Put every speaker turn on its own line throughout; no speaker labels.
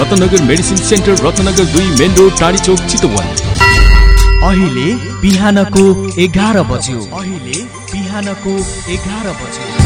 Ratnanagar medicine centre Ratnanagar दुई main road टाढी चौक चितवन।
अहिले बिहानको एघार बज्यो। अहिले बिहानको एघार बज्यो।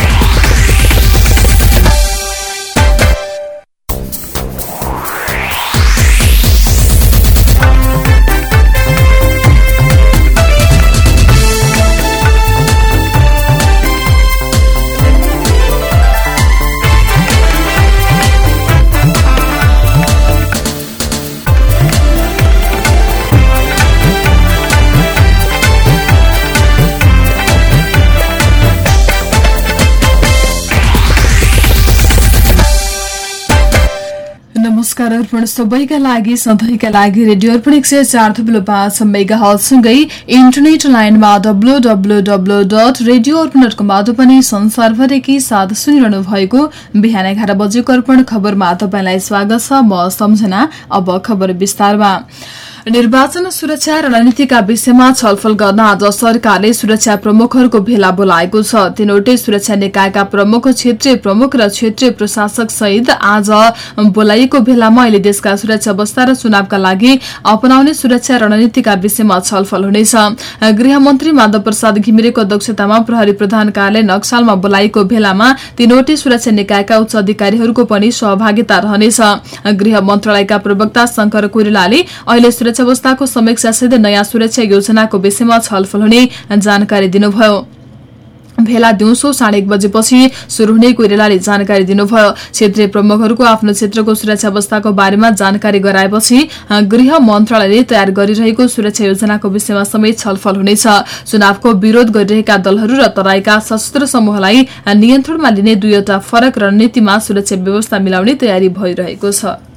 नमस्कार अर्पण सबैका लागि सधैँका लागि रेडियो अर्पण एक सय चार थुप्रो पाँच मेगा हलसँगै इन्टरनेट लाइनमा W W W dot radio Arpan dot कमबाट पनि संसारभरिकै साथ सुनिरहनु भएको बिहान एघार बजेको अर्पण खबरमा तपाईँलाई स्वागत छ। म सम्झना अब खबर विस्तारमा। निर्वाचन सुरक्षा रणनीतिका विषयमा छलफल गर्न आज सरकारले सुरक्षा प्रमुखहरूको भेला बोलाएको छ। तीनवटै सुरक्षा निकायका प्रमुख क्षेत्रीय प्रमुख र क्षेत्रीय प्रशासक सहित आज बोलाइएको भेलामा अहिले देशका सुरक्षा अवस्था र चुनावका लागि अपनाउने सुरक्षा रणनीतिका विषयमा छलफल हुनेछ। गृहमन्त्री माधव प्रसाद घिमिरेको अध्यक्षतामा प्रहरी प्रधान कार्यालय नक्सालमा बोलाइएको भेलामा तीनवटै सुरक्षा निकायका उच्च अधिकारीहरूको पनि सहभागिता रहनेछ। गृह मन्त्रालयका प्रवक्ता शंकर कोइरालाले अहिले सुरक्षा अवस्थाको समीक्षासहित नयाँ सुरक्षा योजनाको विषयमा छलफल हुने जानकारी दिनुभयो। भेला दिउँसो साढे एक बजेपछि शुरू हुने कोइरालाले जानकारी दिनुभयो। क्षेत्रीय प्रमुखहरूको आफ्नो क्षेत्रको सुरक्षा अवस्थाको बारेमा जानकारी गराएपछि गृह मन्त्रालयले तयार गरिरहेको सुरक्षा योजनाको विषयमा समेत छलफल हुनेछ। चुनावको विरोध गरिरहेका दलहरू र तराईका सशस्त्र समूहलाई नियन्त्रणमा लिने दुईवटा फरक रणनीतिमा सुरक्षा व्यवस्था मिलाउने तयारी भइरहेको छ।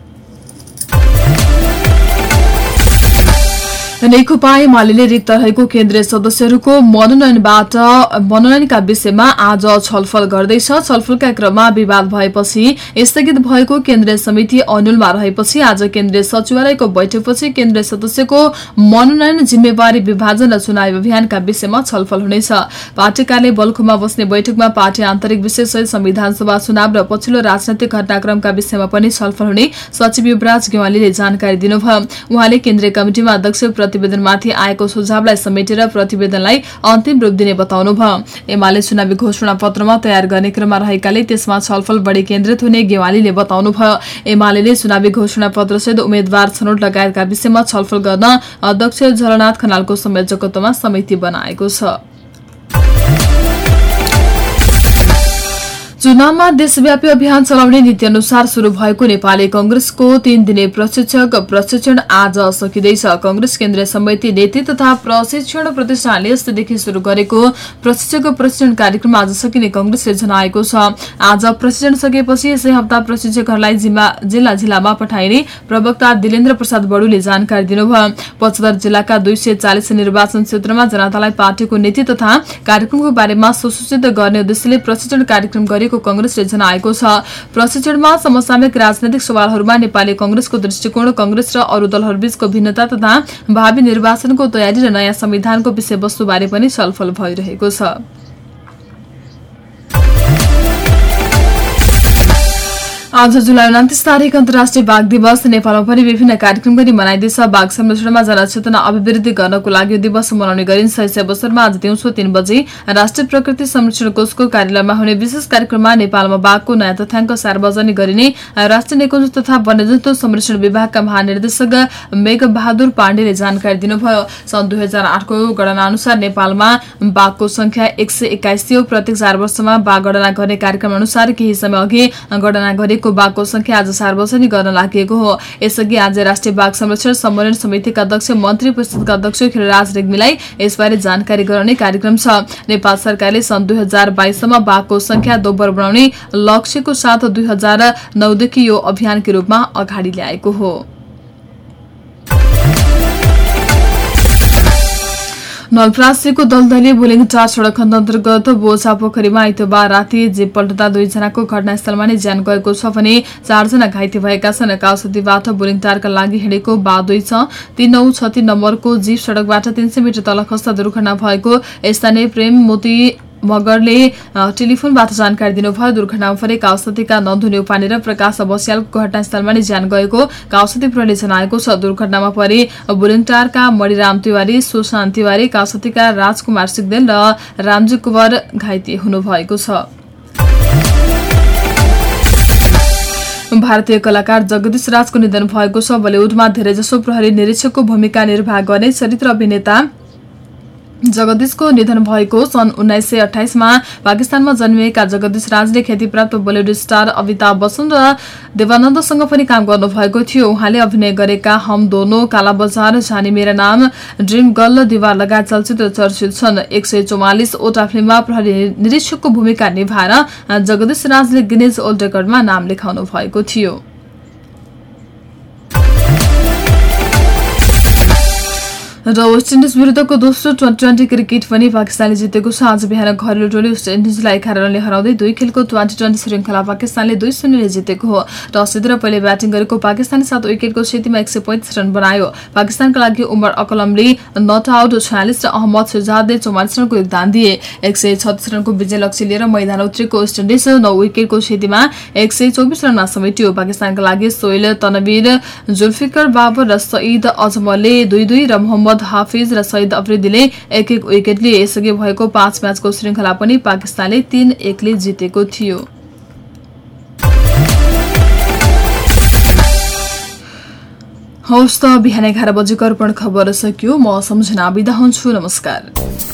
नेकपा एमाले रिक्त रहेको केन्द्रीय सदस्यहरूको मनोनयनबाट मनोनयनका विषयमा आज छलफल गर्दैछ। छलफलका क्रममा विवाद भएपछि स्थगित भएको केन्द्रीय समिति अनुलमा रहेपछि आज केन्द्रीय सचिवालयको बैठकपछि केन्द्रीय सदस्यको मनोनयन जिम्मेवारी विभाजन र चुनाव अभियानका विषयमा छलफल हुनेछ। पार्टी बल्खुमा बस्ने बैठकमा पार्टी आन्तरिक विषयसहित संविधान सभा चुनाव र पछिल्लो राजनैतिक घटनाक्रमका विषयमा पनि छलफल हुने सचिव युवराज गेवालीले जानकारी दिनुभयो। उहाँले केन्द्रीय कमिटिमा अध्यक्ष प्रतिवेदनमाथि आएको सुझावलाई समेटेर प्रतिवेदनलाई अन्तिम रूप दिने बताउनुभयो। एमाले चुनावी घोषणा पत्रमा तयार गर्ने क्रममा रहेकाले त्यसमा छलफल बढ़ी केन्द्रित हुने गेवालीले बताउनुभयो। एमाले चुनावी घोषणा पत्रसहित उम्मेद्वार छनौट लगायतका विषयमा छलफल गर्न अध्यक्ष झलनाथ खनालको संयोजकत्वमा समिति बनाएको छ। चुनावमा देशव्यापी अभियान चलाउने नीति अनुसार शुरू भएको नेपाली कंग्रेसको तीन दिने प्रशिक्षक प्रशिक्षण आज सकिँदैछ। कंग्रेस केन्द्रीय समिति नीति तथा प्रशिक्षण प्रतिष्ठानले अस्तिदेखि शुरू गरेको प्रशिक्षक प्रशिक्षण कार्यक्रम आज सकिने कंग्रेसले जनाएको छ। आज प्रशिक्षण सकेपछि यसै हप्ता प्रशिक्षकहरूलाई जिल्ला जिल्लामा पठाइने प्रवक्ता दिलेन्द्र प्रसाद बडुले जानकारी दिनुभयो। पचहत्तर जिल्लाका दुई निर्वाचन क्षेत्रमा जनतालाई पार्टीको नीति तथा कार्यक्रमको बारेमा सुसूचित गर्ने उद्देश्यले प्रशिक्षण कार्यक्रम गरेको गरेको कंग्रेसले जनाएको छ। प्रशिक्षणमा समसामयिक राजनैतिक सवालहरूमा नेपाली कंग्रेसको दृष्टिकोण कंग्रेस र अरू दलहरूबीचको भिन्नता तथा भावी निर्वाचनको तयारी र नयाँ संविधानको विषयवस्तुबारे पनि छलफल भइरहेको छ। आज जुलाई उन्तिस तारिक अन्तर्राष्ट्रिय बाघ दिवस। नेपालमा पनि विभिन्न कार्यक्रम गरी मनाइँदैछ। बाघ संरक्षणमा जनचेतना अभिवृद्धि गर्नको लागि दिवस मनाउने गरिन्छ यस अवसरमा आज दिउँसो तीन बजे राष्ट्रिय प्रकृति संरक्षण कोषको कार्यालयमा हुने विशेष कार्यक्रममा नेपालमा बाघको नयाँ तथ्याङ्क सार्वजनिक गरिने राष्ट्रिय निकुञ्ज तथा वन्यजन्तु संरक्षण विभागका महानिर्देशक मेघ बहादुर पाण्डेले जानकारी दिनुभयो। सन् दुई हजार आठको गणना अनुसार नेपालमा बाघको संख्या एक सय एक्काइस थियो। प्रत्येक चार वर्षमा बाघ गणना गर्ने कार्यक्रम अनुसार केही समय अघि गणना गरेको भएको बाघको संख्या आज सार्वजनिक गर्न लागि हो। यसअघि आज राष्ट्रिय बाघ संरक्षण सम्मेलन समितिका अध्यक्ष मन्त्री परिषदका अध्यक्ष खेलराज रेग्मीलाई यसबारे जानकारी गराउने कार्यक्रम छ। नेपाल सरकारले सन् दुई हजार बाइससम्म बाघको संख्या दोब्बर बनाउने लक्ष्यको साथ दुई हजार नौदेखि यो अभियानको रूपमा अगाडि ल्याएको हो। नलप्रासीको दलदली बुलिङटार सड़क खण्ड अन्तर्गत बोचा पोखरीमा आइतबार राति जीप पल्टदा दुईजनाको घटनास्थलमा नै ज्यान गएको छ भने चारजना घाइते भएका छन्। काउसतीबाट बुलिङटारका लागि हिँडेको बादुई छ। तीन नौ छ तीन नम्बरको जीप सड़कबाट तीन सय मिटर तल खस्ता दुर्घटना भएको स्थानीय प्रेम मोती मगरले टेलिफोनबाट जानकारी दिनुभयो दुर्घटनामा परे काउसतीका नन्धु पानी र प्रकाश बस्यालको घटनास्थलमा नै ज्यान गएको। काउसती प्रहरीले जनाएको छ दुर्घटनामा परे बुलिङटारका मणिराम तिवारी सुशान्त तिवारी काउसतीका राजकुमार सिग्देल र रामजी कुवर घाइते हुनुभएको छ। भारतीय कलाकार जगदीश राजको निधन भएको छ। बलिउडमा धेरैजसो प्रहरी निरीक्षकको भूमिका निर्वाह गर्ने चरित्र अभिनेता जगदीशको निधन भएको सन् उन्नाइस सय अठाइसमा पाकिस्तानमा जन्मिएका जगदीश राजले ख्यातिप्राप्त बलिउड स्टार अमिताभ बच्चन र देवानन्दसँग पनि काम गर्नुभएको थियो। उहाँले अभिनय गरेका हम दोनो काला बजार जानी मेरा नाम ड्रिम गर्ल दिवार लगायत चलचित्र चर्चित छन्। एक सय चौवालिसवटा फिल्ममा प्रहरी निरीक्षकको भूमिका निभाएर जगदीश राजले गिनेज ओल्ड रेकर्डमा नाम लेखाउनु भएको थियो। र वेस्ट इन्डिज विरुद्धको दोस्रो ट्वेन्टी क्रिकेट पनि पाकिस्तानले जितेको छ। आज बिहान घरेलु टोली वेस्ट इन्डिजलाई एघार रनले हराउँदै दुई खेलको ट्वेन्टी ट्वेन्टी श्रृङ्खला पाकिस्तानले दुई शून्यले जितेको हो। टस जितेर पहिले ब्याटिङ गरेको पाकिस्तानले सात विकेटको क्षतिमा एक रन बनायो। पाकिस्तानका लागि उमर अकलमले नट आउट छयालिस र अहमद सुजादले चौवालिस रनको योगदान दिए। एक रनको विजय लक्ष्य लिएर मैदान उत्रेको वेस्ट इन्डिज नौ विकेटको क्षतिमा एक रनमा समेटियो। पाकिस्तानका लागि सोहेल तनवीर जुल्फिकर बाबर र सईद अजमलले दुई दुई र मोहम्मद मोहम्मद हाफिज र सईद अफ्रिदीले एक एक विकेट लिए यसअघि भएको पाँच म्याचको श्रृङ्खला पनि पाकिस्तानले तीन एकले जितेको थियो। हौस् त बिहान एघार बजेको अर्पण खबर सकियो। म सम्झना बिदा हुन्छु। नमस्कार।